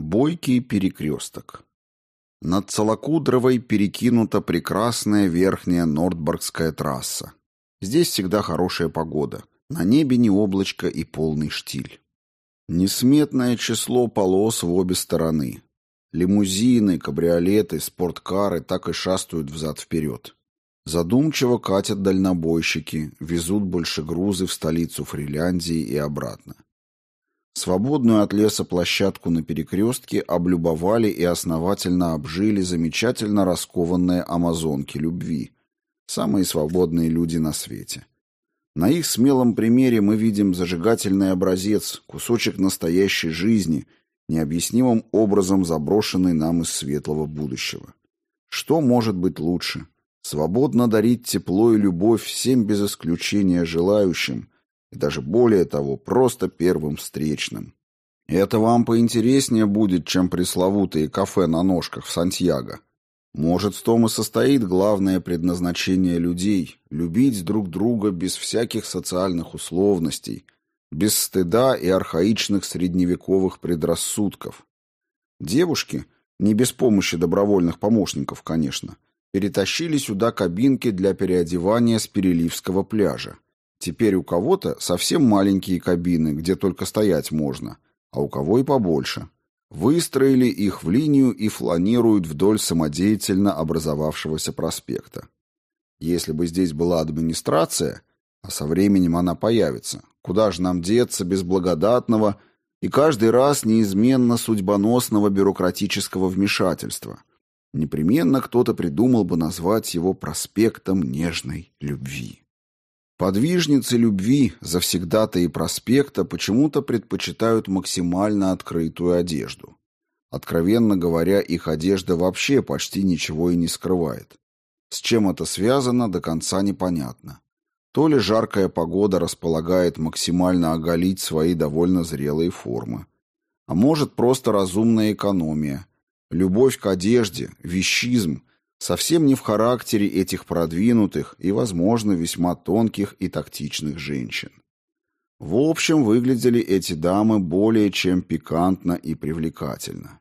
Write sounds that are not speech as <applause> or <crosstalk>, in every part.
Бойкий перекресток. Над Целокудровой перекинута прекрасная верхняя Нордборгская трасса. Здесь всегда хорошая погода. На небе не облачко и полный штиль. Несметное число полос в обе стороны. Лимузины, кабриолеты, спорткары так и шастают взад-вперед. Задумчиво катят дальнобойщики, везут больше грузы в столицу Фриляндии и обратно. Свободную от леса площадку на перекрестке облюбовали и основательно обжили замечательно раскованные амазонки любви, самые свободные люди на свете. На их смелом примере мы видим зажигательный образец, кусочек настоящей жизни, необъяснимым образом заброшенный нам из светлого будущего. Что может быть лучше? Свободно дарить тепло и любовь всем без исключения желающим – и даже более того, просто первым встречным. Это вам поинтереснее будет, чем пресловутые кафе на ножках в Сантьяго. Может, в том и состоит главное предназначение людей – любить друг друга без всяких социальных условностей, без стыда и архаичных средневековых предрассудков. Девушки, не без помощи добровольных помощников, конечно, перетащили сюда кабинки для переодевания с Переливского пляжа. Теперь у кого-то совсем маленькие кабины, где только стоять можно, а у кого и побольше. Выстроили их в линию и фланируют вдоль самодеятельно образовавшегося проспекта. Если бы здесь была администрация, а со временем она появится, куда же нам деться без благодатного и каждый раз неизменно судьбоносного бюрократического вмешательства? Непременно кто-то придумал бы назвать его проспектом нежной любви. Подвижницы любви, завсегдата и проспекта почему-то предпочитают максимально открытую одежду. Откровенно говоря, их одежда вообще почти ничего и не скрывает. С чем это связано, до конца непонятно. То ли жаркая погода располагает максимально оголить свои довольно зрелые формы. А может, просто разумная экономия. Любовь к одежде, вещизм совсем не в характере этих продвинутых и, возможно, весьма тонких и тактичных женщин. В общем, выглядели эти дамы более чем пикантно и привлекательно.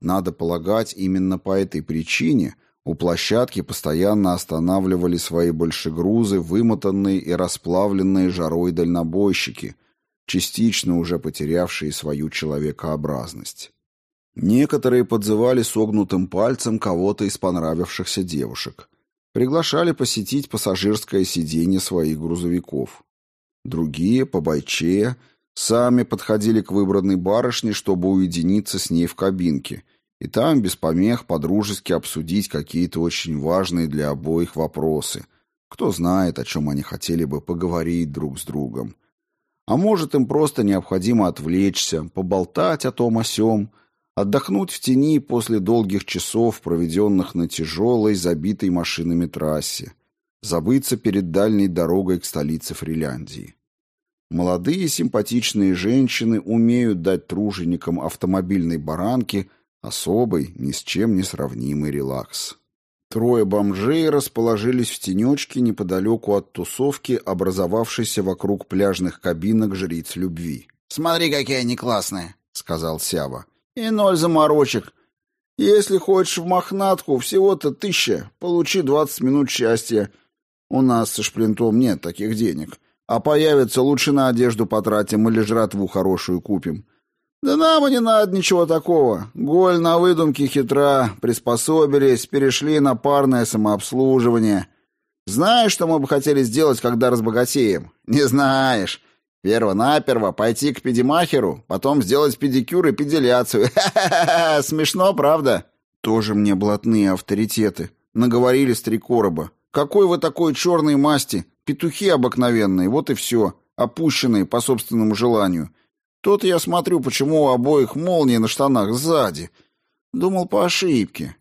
Надо полагать, именно по этой причине у площадки постоянно останавливали свои большегрузы вымотанные и расплавленные жарой дальнобойщики, частично уже потерявшие свою человекообразность. Некоторые подзывали согнутым пальцем кого-то из понравившихся девушек. Приглашали посетить пассажирское сиденье своих грузовиков. Другие, побойчее, сами подходили к выбранной барышне, чтобы уединиться с ней в кабинке, и там без помех подружески обсудить какие-то очень важные для обоих вопросы. Кто знает, о чем они хотели бы поговорить друг с другом. А может, им просто необходимо отвлечься, поболтать о том о сём, Отдохнуть в тени после долгих часов, проведенных на тяжелой, забитой машинами трассе. Забыться перед дальней дорогой к столице Фриляндии. Молодые симпатичные женщины умеют дать труженикам автомобильной баранки особый, ни с чем не сравнимый релакс. Трое бомжей расположились в тенечке неподалеку от тусовки, образовавшейся вокруг пляжных кабинок жриц любви. «Смотри, какие они классные!» — сказал Сява. И ноль заморочек. Если хочешь в мохнатку, всего-то тысяча, получи двадцать минут счастья. У нас со шплинтом нет таких денег. А появится, лучше на одежду потратим или жратву хорошую купим. Да нам и не надо ничего такого. Голь на выдумке хитра, приспособились, перешли на парное самообслуживание. Знаешь, что мы бы хотели сделать, когда разбогатеем? Не знаешь. Перво-наперво пойти к педимахеру, потом сделать педикюр и педеляцию. <laughs> Смешно, правда? Тоже мне блатные авторитеты. Наговорили с три короба. Какой вы такой черной масти? Петухи обыкновенные, вот и все. Опущенные по собственному желанию. Тут я смотрю, почему у обоих молнии на штанах сзади. Думал по ошибке.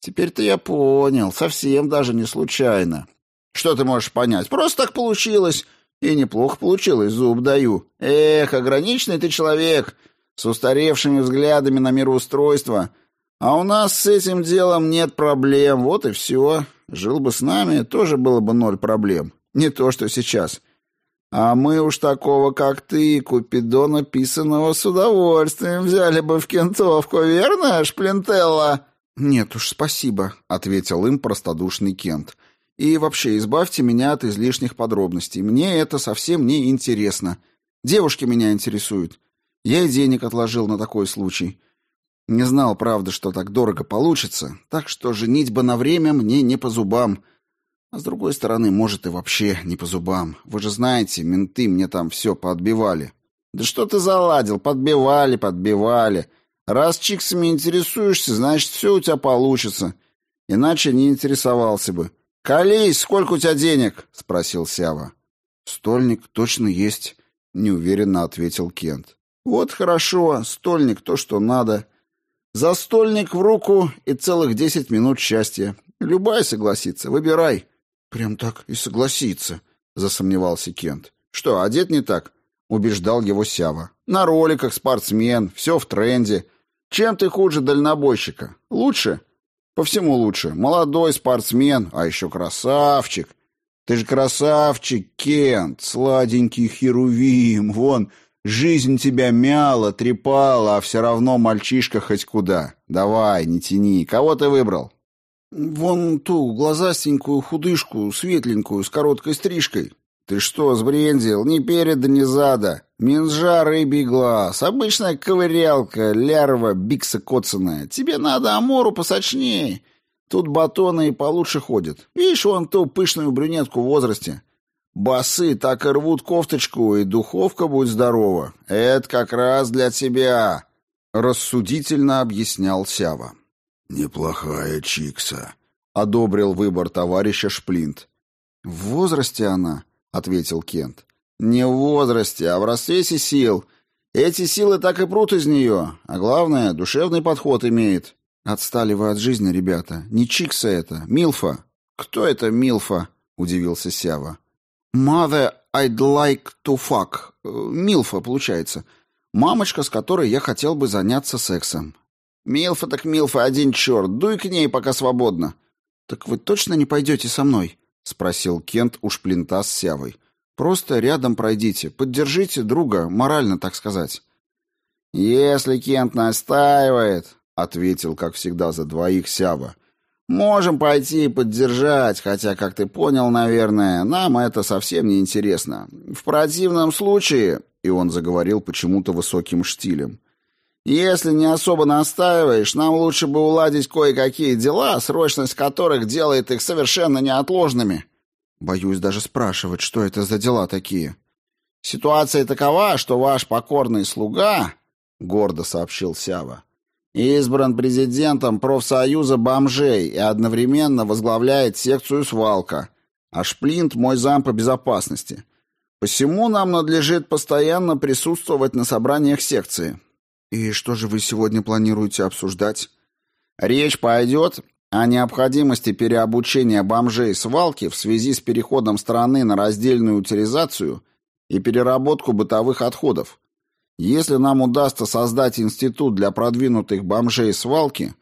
Теперь-то я понял, совсем даже не случайно. Что ты можешь понять? Просто так получилось. И неплохо получилось, зуб даю. Эх, ограниченный ты человек, с устаревшими взглядами на мироустройство. А у нас с этим делом нет проблем, вот и все. Жил бы с нами, тоже было бы ноль проблем. Не то, что сейчас. А мы уж такого, как ты, Купидона писаного, с удовольствием взяли бы в кентовку, верно, Шплинтелла?» «Нет уж, спасибо», — ответил им простодушный Кент. «И вообще, избавьте меня от излишних подробностей. Мне это совсем не интересно. Девушки меня интересуют. Я и денег отложил на такой случай. Не знал, правда, что так дорого получится, так что женитьба на время мне не по зубам». А с другой стороны, может и вообще не по зубам. Вы же знаете, менты мне там все подбивали. Да что ты заладил? Подбивали, подбивали. Раз чиксами интересуешься, значит, все у тебя получится. Иначе не интересовался бы. «Колись, сколько у тебя денег?» — спросил Сява. «Стольник точно есть», — неуверенно ответил Кент. «Вот хорошо, стольник то, что надо. За стольник в руку и целых десять минут счастья. Любая согласится, выбирай». Прям так и согласиться, засомневался Кент. Что, одет не так? убеждал его Сява. На роликах спортсмен, все в тренде. Чем ты хуже дальнобойщика? Лучше? По всему лучше. Молодой спортсмен, а еще красавчик. Ты же красавчик, Кент, сладенький херувим. Вон, жизнь тебя мяла, трепала, а все равно мальчишка хоть куда. Давай, не тяни. Кого ты выбрал? «Вон ту, глазастенькую, худышку, светленькую, с короткой стрижкой». «Ты что, сбрендил? Ни переда, ни зада. Минжа, рыбий глаз, обычная ковырялка, лярва, бикса коцаная. Тебе надо амору посочнее. Тут батоны и получше ходят. Видишь, вон ту пышную брюнетку в возрасте. Басы так и рвут кофточку, и духовка будет здорова. Это как раз для тебя», — рассудительно объяснял Сява. «Неплохая Чикса», — одобрил выбор товарища Шплинт. «В возрасте она», — ответил Кент. «Не в возрасте, а в расцвете сил. Эти силы так и прут из нее, а главное, душевный подход имеет». «Отстали вы от жизни, ребята. Не Чикса это, Милфа». «Кто это Милфа?» — удивился Сява. «Mother I'd like to fuck. Милфа, получается. Мамочка, с которой я хотел бы заняться сексом. «Милфа так Милфа, один черт, дуй к ней, пока свободно». «Так вы точно не пойдете со мной?» — спросил Кент у шплинта с Сявой. «Просто рядом пройдите, поддержите друга, морально, так сказать». «Если Кент настаивает», — ответил, как всегда, за двоих Сява, — «можем пойти и поддержать, хотя, как ты понял, наверное, нам это совсем не интересно. В противном случае...» — и он заговорил почему-то высоким штилем — если не особо настаиваешь, нам лучше бы уладить кое-какие дела, срочность которых делает их совершенно неотложными. Боюсь даже спрашивать, что это за дела такие. Ситуация такова, что ваш покорный слуга, гордо сообщил Сява, избран президентом профсоюза бомжей и одновременно возглавляет секцию свалка, а Шплинт мой зам по безопасности. Посему нам надлежит постоянно присутствовать на собраниях секции. «И что же вы сегодня планируете обсуждать?» «Речь пойдет о необходимости переобучения бомжей свалки в связи с переходом страны на раздельную утилизацию и переработку бытовых отходов. Если нам удастся создать институт для продвинутых бомжей свалки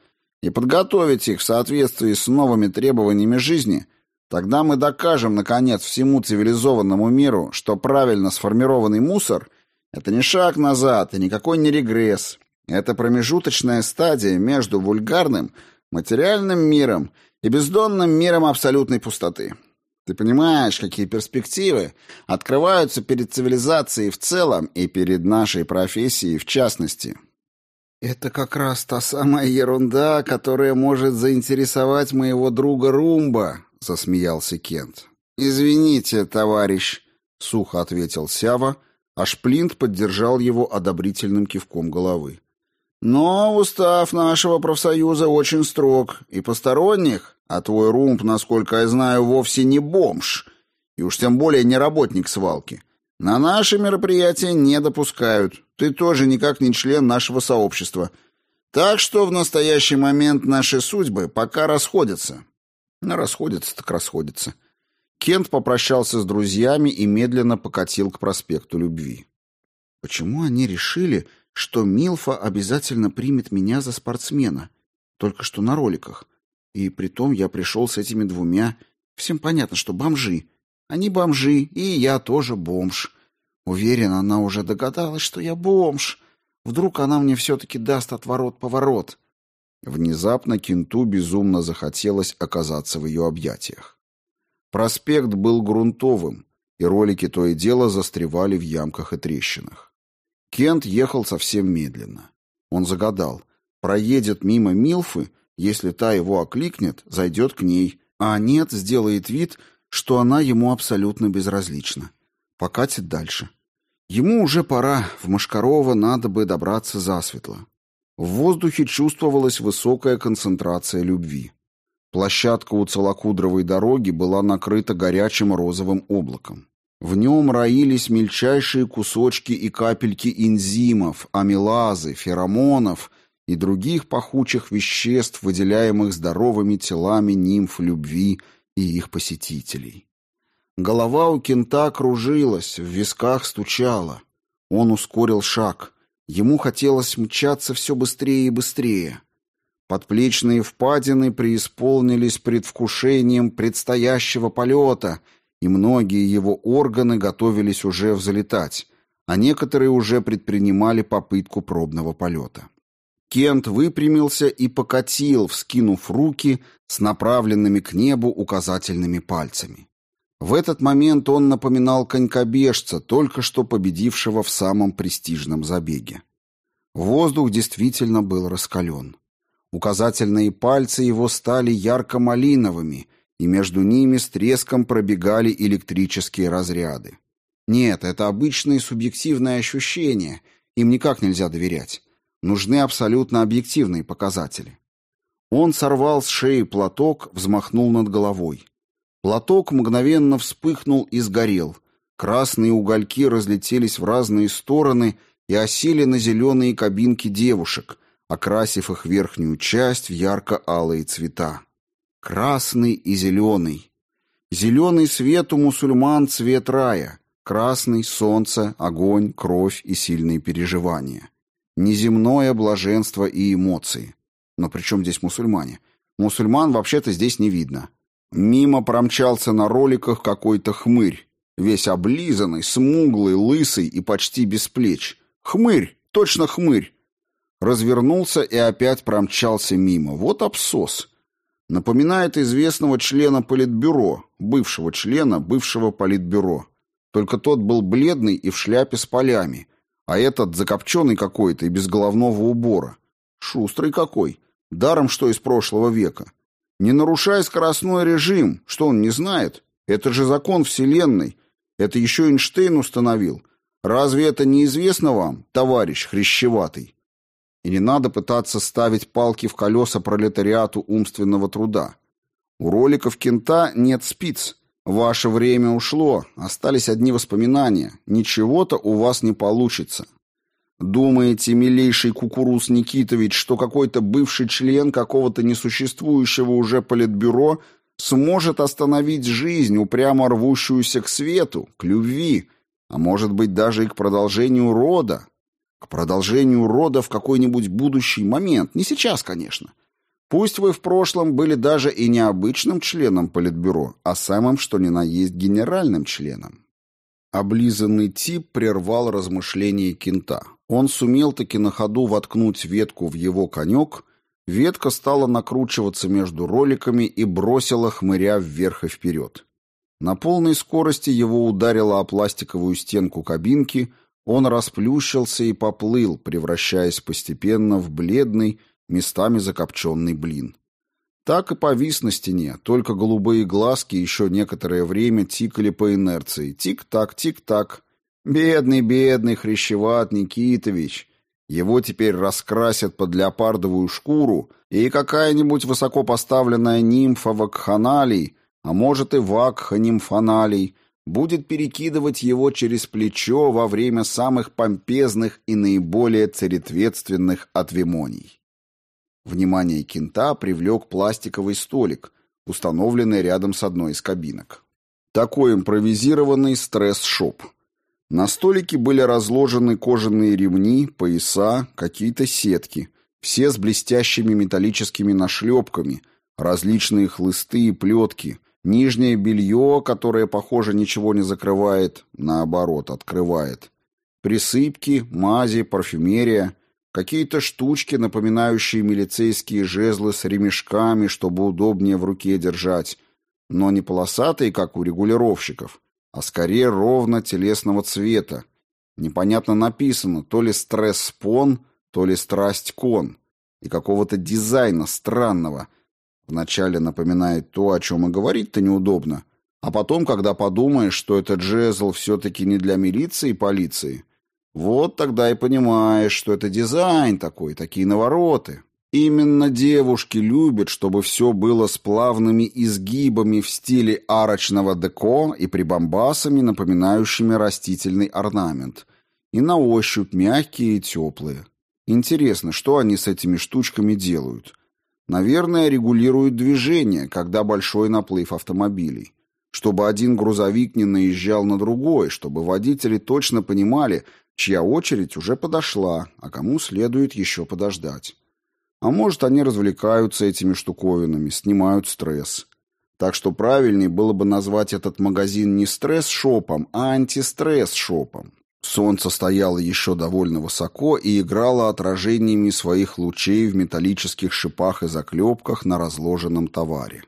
и подготовить их в соответствии с новыми требованиями жизни, тогда мы докажем, наконец, всему цивилизованному миру, что правильно сформированный мусор – это не шаг назад и никакой не регресс. Это промежуточная стадия между вульгарным, материальным миром и бездонным миром абсолютной пустоты. Ты понимаешь, какие перспективы открываются перед цивилизацией в целом и перед нашей профессией в частности. Это как раз та самая ерунда, которая может заинтересовать моего друга Румба, засмеялся Кент. Извините, товарищ, сухо ответил Сява а Шплинт поддержал его одобрительным кивком головы. «Но устав нашего профсоюза очень строг, и посторонних, а твой румб, насколько я знаю, вовсе не бомж, и уж тем более не работник свалки, на наши мероприятия не допускают. Ты тоже никак не член нашего сообщества. Так что в настоящий момент наши судьбы пока расходятся». «Ну, расходятся так расходятся». Кент попрощался с друзьями и медленно покатил к проспекту Любви. Почему они решили, что Милфа обязательно примет меня за спортсмена? Только что на роликах. И притом я пришел с этими двумя. Всем понятно, что бомжи. Они бомжи, и я тоже бомж. Уверен, она уже догадалась, что я бомж. Вдруг она мне все-таки даст отворот-поворот. Внезапно Кенту безумно захотелось оказаться в ее объятиях. Проспект был грунтовым, и ролики то и дело застревали в ямках и трещинах. Кент ехал совсем медленно. Он загадал, проедет мимо Милфы, если та его окликнет, зайдет к ней, а нет, сделает вид, что она ему абсолютно безразлична. Покатит дальше. Ему уже пора, в Машкарова надо бы добраться засветло. В воздухе чувствовалась высокая концентрация любви. Площадка у Целокудровой дороги была накрыта горячим розовым облаком. В нем роились мельчайшие кусочки и капельки энзимов, амилазы, феромонов и других пахучих веществ, выделяемых здоровыми телами нимф любви и их посетителей. Голова у кента кружилась, в висках стучала. Он ускорил шаг. Ему хотелось мчаться все быстрее и быстрее. Подплечные впадины преисполнились предвкушением предстоящего полета, и многие его органы готовились уже взлетать, а некоторые уже предпринимали попытку пробного полета. Кент выпрямился и покатил, вскинув руки с направленными к небу указательными пальцами. В этот момент он напоминал конькобежца, только что победившего в самом престижном забеге. Воздух действительно был раскален. Указательные пальцы его стали ярко-малиновыми, и между ними с треском пробегали электрические разряды. Нет, это обычные субъективные ощущения, им никак нельзя доверять. Нужны абсолютно объективные показатели. Он сорвал с шеи платок, взмахнул над головой. Платок мгновенно вспыхнул и сгорел. Красные угольки разлетелись в разные стороны и осели на зеленые кабинки девушек, окрасив их верхнюю часть в ярко-алые цвета. Красный и зеленый. Зеленый свет у мусульман цвет рая, красный — солнце, огонь, кровь и сильные переживания. Неземное блаженство и эмоции. Но при чем здесь мусульмане? Мусульман вообще-то здесь не видно. Мимо промчался на роликах какой-то хмырь, весь облизанный, смуглый, лысый и почти без плеч. Хмырь, точно хмырь. Развернулся и опять промчался мимо. Вот абсос. Напоминает известного члена политбюро, бывшего члена бывшего политбюро. Только тот был бледный и в шляпе с полями, а этот закопченный какой-то и без головного убора. Шустрый какой. Даром, что из прошлого века. Не нарушай скоростной режим. Что он не знает? Это же закон Вселенной. Это еще Эйнштейн установил. Разве это не известно вам, товарищ хрящеватый? И не надо пытаться ставить палки в колеса пролетариату умственного труда. У роликов кента нет спиц. Ваше время ушло, остались одни воспоминания. Ничего-то у вас не получится. Думаете, милейший Кукуруз Никитович, что какой-то бывший член какого-то несуществующего уже политбюро сможет остановить жизнь, упрямо рвущуюся к свету, к любви, а может быть даже и к продолжению рода? К продолжению рода в какой-нибудь будущий момент, не сейчас, конечно. Пусть вы в прошлом были даже и не обычным членом политбюро, а самым что ни на есть генеральным членом. Облизанный тип прервал размышления кента. Он сумел таки на ходу воткнуть ветку в его конек, ветка стала накручиваться между роликами и бросила хмыря вверх и вперед. На полной скорости его ударило о пластиковую стенку кабинки, он расплющился и поплыл, превращаясь постепенно в бледный, местами закопченный блин. Так и повис на стене, только голубые глазки еще некоторое время тикали по инерции. Тик-так, тик-так. Бедный, бедный Хрящеват Никитович. Его теперь раскрасят под леопардовую шкуру, и какая-нибудь высокопоставленная нимфа вакханалий, а может и вакха нимфаналий, будет перекидывать его через плечо во время самых помпезных и наиболее царетветственных отвимоний. Внимание кента привлек пластиковый столик, установленный рядом с одной из кабинок. Такой импровизированный стресс-шоп – на столике были разложены кожаные ремни, пояса, какие-то сетки, все с блестящими металлическими нашлепками, различные хлысты и плетки, Нижнее белье, которое, похоже, ничего не закрывает, наоборот, открывает. Присыпки, мази, парфюмерия, какие-то штучки, напоминающие милицейские жезлы с ремешками, чтобы удобнее в руке держать, но не полосатые, как у регулировщиков, а скорее ровно телесного цвета. Непонятно написано, то ли стресс-спон, то ли страсть-кон, и какого-то дизайна странного. Вначале напоминает то, о чем и говорить-то неудобно, а потом, когда подумаешь, что этот джезл все-таки не для милиции и полиции, вот тогда и понимаешь, что это дизайн такой, такие навороты. Именно девушки любят, чтобы все было с плавными изгибами в стиле арочного деко и прибамбасами, напоминающими растительный орнамент. И на ощупь мягкие и теплые. Интересно, что они с этими штучками делают? Наверное, регулируют движение, когда большой наплыв автомобилей. Чтобы один грузовик не наезжал на другой, чтобы водители точно понимали, чья очередь уже подошла, а кому следует еще подождать. А может, они развлекаются этими штуковинами, снимают стресс. Так что правильнее было бы назвать этот магазин не стресс-шопом, а антистресс-шопом. Солнце стояло еще довольно высоко и играло отражениями своих лучей в металлических шипах и заклепках на разложенном товаре.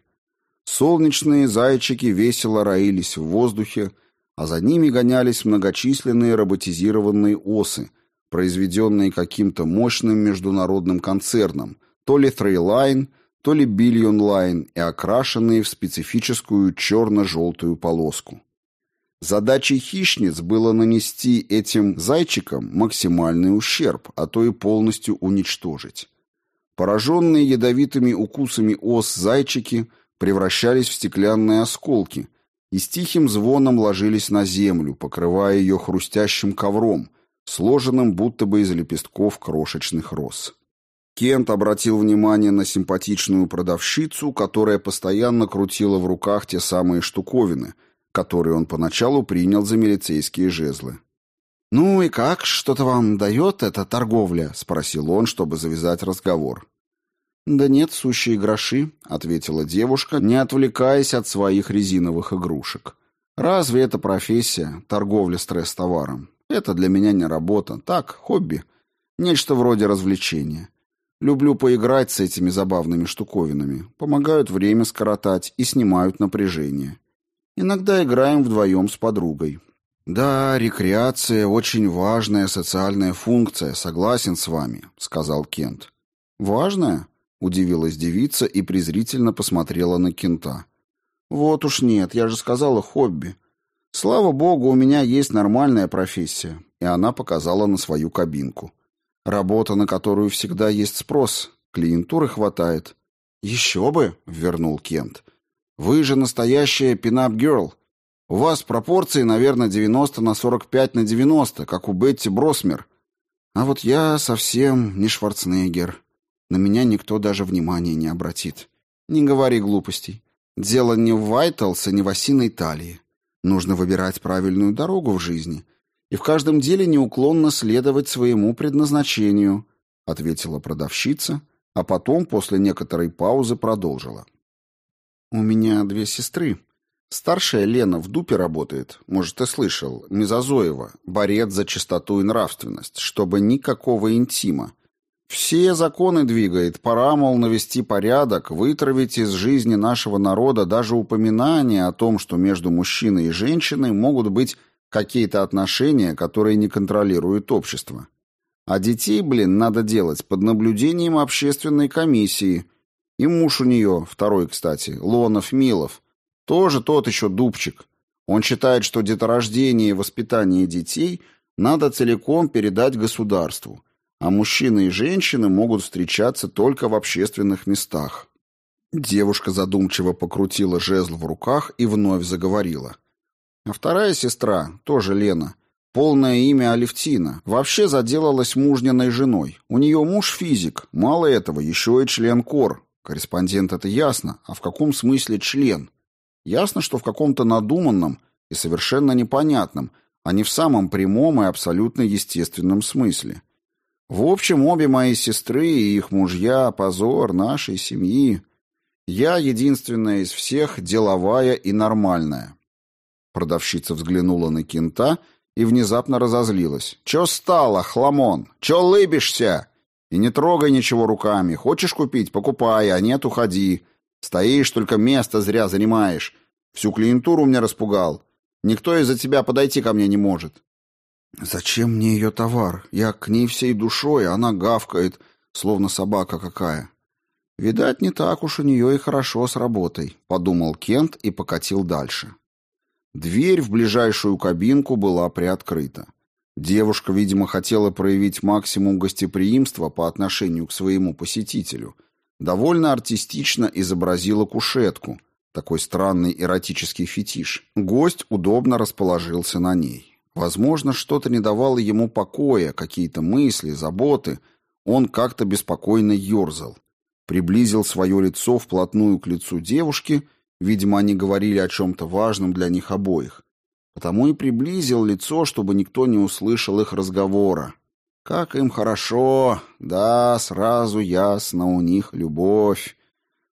Солнечные зайчики весело роились в воздухе, а за ними гонялись многочисленные роботизированные осы, произведенные каким-то мощным международным концерном, то ли Threeline, то ли Billion Line и окрашенные в специфическую черно-желтую полоску. Задачей хищниц было нанести этим зайчикам максимальный ущерб, а то и полностью уничтожить. Пораженные ядовитыми укусами ос зайчики превращались в стеклянные осколки и с тихим звоном ложились на землю, покрывая ее хрустящим ковром, сложенным будто бы из лепестков крошечных роз. Кент обратил внимание на симпатичную продавщицу, которая постоянно крутила в руках те самые штуковины, которые он поначалу принял за милицейские жезлы. «Ну и как? Что-то вам дает эта торговля?» — спросил он, чтобы завязать разговор. «Да нет, сущие гроши», — ответила девушка, не отвлекаясь от своих резиновых игрушек. «Разве это профессия, торговля стресс-товаром? Это для меня не работа, так, хобби. Нечто вроде развлечения. Люблю поиграть с этими забавными штуковинами. Помогают время скоротать и снимают напряжение. Иногда играем вдвоем с подругой. Да, рекреация очень важная социальная функция, согласен с вами, сказал Кент. Важная? удивилась девица и презрительно посмотрела на Кента. Вот уж нет, я же сказала хобби. Слава богу, у меня есть нормальная профессия. И она показала на свою кабинку. Работа, на которую всегда есть спрос. Клиентуры хватает. Еще бы, вернул Кент. Вы же настоящая пинап-герл. У вас пропорции, наверное, 90 на 45 на 90, как у Бетти Бросмер. А вот я совсем не Шварценеггер. На меня никто даже внимания не обратит. Не говори глупостей. Дело не в Вайталс и не в осиной талии. Нужно выбирать правильную дорогу в жизни и в каждом деле неуклонно следовать своему предназначению, ответила продавщица, а потом после некоторой паузы продолжила. У меня две сестры. Старшая Лена в Дупе работает, может, ты слышал, Мезозоева, борец за чистоту и нравственность, чтобы никакого интима. Все законы двигает, пора, мол, навести порядок, вытравить из жизни нашего народа даже упоминание о том, что между мужчиной и женщиной могут быть какие-то отношения, которые не контролирует общество. А детей, блин, надо делать под наблюдением общественной комиссии. И муж у нее, второй, кстати, Лонов Милов, тоже тот еще дубчик. Он считает, что деторождение и воспитание детей надо целиком передать государству а мужчины и женщины могут встречаться только в общественных местах. Девушка задумчиво покрутила жезл в руках и вновь заговорила. А вторая сестра, тоже Лена, полное имя Алевтина, вообще заделалась мужниной женой. У нее муж физик, мало этого, еще и член КОР. Корреспондент это ясно, а в каком смысле член? Ясно, что в каком-то надуманном и совершенно непонятном, а не в самом прямом и абсолютно естественном смысле. В общем, обе мои сестры и их мужья — позор нашей семьи. Я единственная из всех деловая и нормальная. Продавщица взглянула на кента и внезапно разозлилась. «Чё стало, хламон? Чё лыбишься? И не трогай ничего руками. Хочешь купить — покупай, а нет — уходи. Стоишь, только место зря занимаешь. Всю клиентуру мне распугал. Никто из-за тебя подойти ко мне не может». «Зачем мне ее товар? Я к ней всей душой, а она гавкает, словно собака какая». «Видать, не так уж у нее и хорошо с работой», — подумал Кент и покатил дальше. Дверь в ближайшую кабинку была приоткрыта. Девушка, видимо, хотела проявить максимум гостеприимства по отношению к своему посетителю. Довольно артистично изобразила кушетку, такой странный эротический фетиш. Гость удобно расположился на ней. Возможно, что-то не давало ему покоя, какие-то мысли, заботы. Он как-то беспокойно ерзал приблизил свое лицо вплотную к лицу девушки, видимо, они говорили о чем-то важном для них обоих, потому и приблизил лицо, чтобы никто не услышал их разговора. Как им хорошо, да, сразу ясно, у них любовь.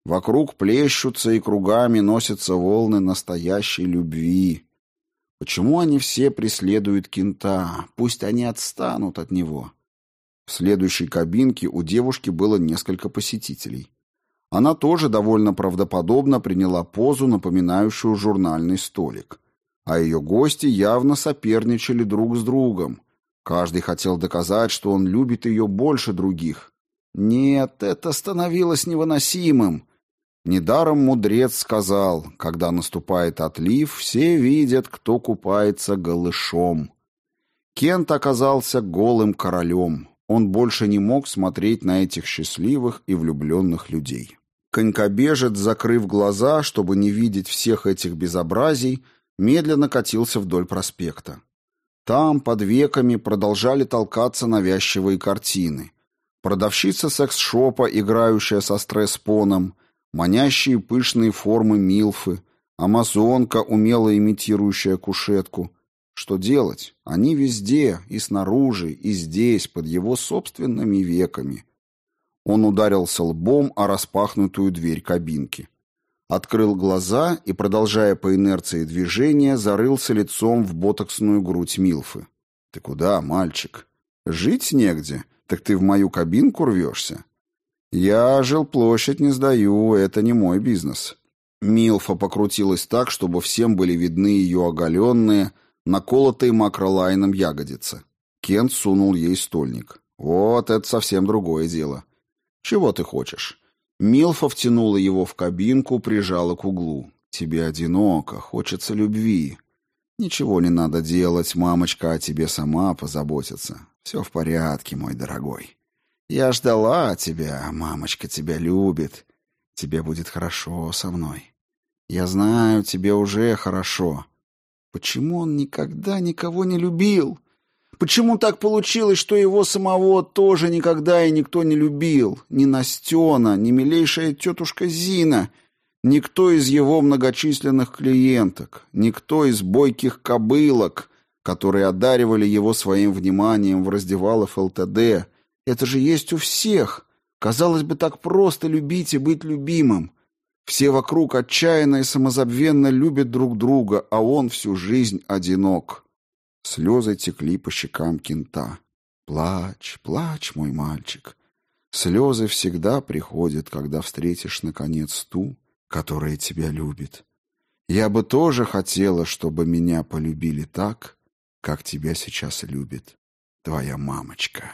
Вокруг плещутся и кругами носятся волны настоящей любви. Почему они все преследуют кента? Пусть они отстанут от него. В следующей кабинке у девушки было несколько посетителей. Она тоже довольно правдоподобно приняла позу, напоминающую журнальный столик. А ее гости явно соперничали друг с другом. Каждый хотел доказать, что он любит ее больше других. Нет, это становилось невыносимым. Недаром мудрец сказал, когда наступает отлив, все видят, кто купается голышом. Кент оказался голым королем. Он больше не мог смотреть на этих счастливых и влюбленных людей. Конькобежец, закрыв глаза, чтобы не видеть всех этих безобразий, медленно катился вдоль проспекта. Там, под веками, продолжали толкаться навязчивые картины. Продавщица секс-шопа, играющая со стресс-поном, манящие пышные формы милфы, амазонка, умело имитирующая кушетку, что делать? Они везде, и снаружи, и здесь, под его собственными веками. Он ударился лбом о распахнутую дверь кабинки. Открыл глаза и, продолжая по инерции движения, зарылся лицом в ботоксную грудь Милфы. «Ты куда, мальчик? Жить негде? Так ты в мою кабинку рвешься?» «Я жилплощадь не сдаю, это не мой бизнес». Милфа покрутилась так, чтобы всем были видны ее оголенные, наколотые макролайном ягодицы. Кент сунул ей стольник. «Вот это совсем другое дело. Чего ты хочешь?» Милфа втянула его в кабинку, прижала к углу. «Тебе одиноко, хочется любви. Ничего не надо делать, мамочка о тебе сама позаботится. Все в порядке, мой дорогой. Я ждала тебя, мамочка тебя любит. Тебе будет хорошо со мной. Я знаю, тебе уже хорошо. Почему он никогда никого не любил? Почему так получилось, что его самого тоже никогда и никто не любил? Ни Настена, ни милейшая тетушка Зина, никто из его многочисленных клиенток, никто из бойких кобылок, которые одаривали его своим вниманием в раздевалах ЛТД. Это же есть у всех. Казалось бы, так просто любить и быть любимым. Все вокруг отчаянно и самозабвенно любят друг друга, а он всю жизнь одинок. Слезы текли по щекам кента. Плачь, плачь, мой мальчик. Слезы всегда приходят, когда встретишь, наконец, ту, которая тебя любит. Я бы тоже хотела, чтобы меня полюбили так, как тебя сейчас любит твоя мамочка».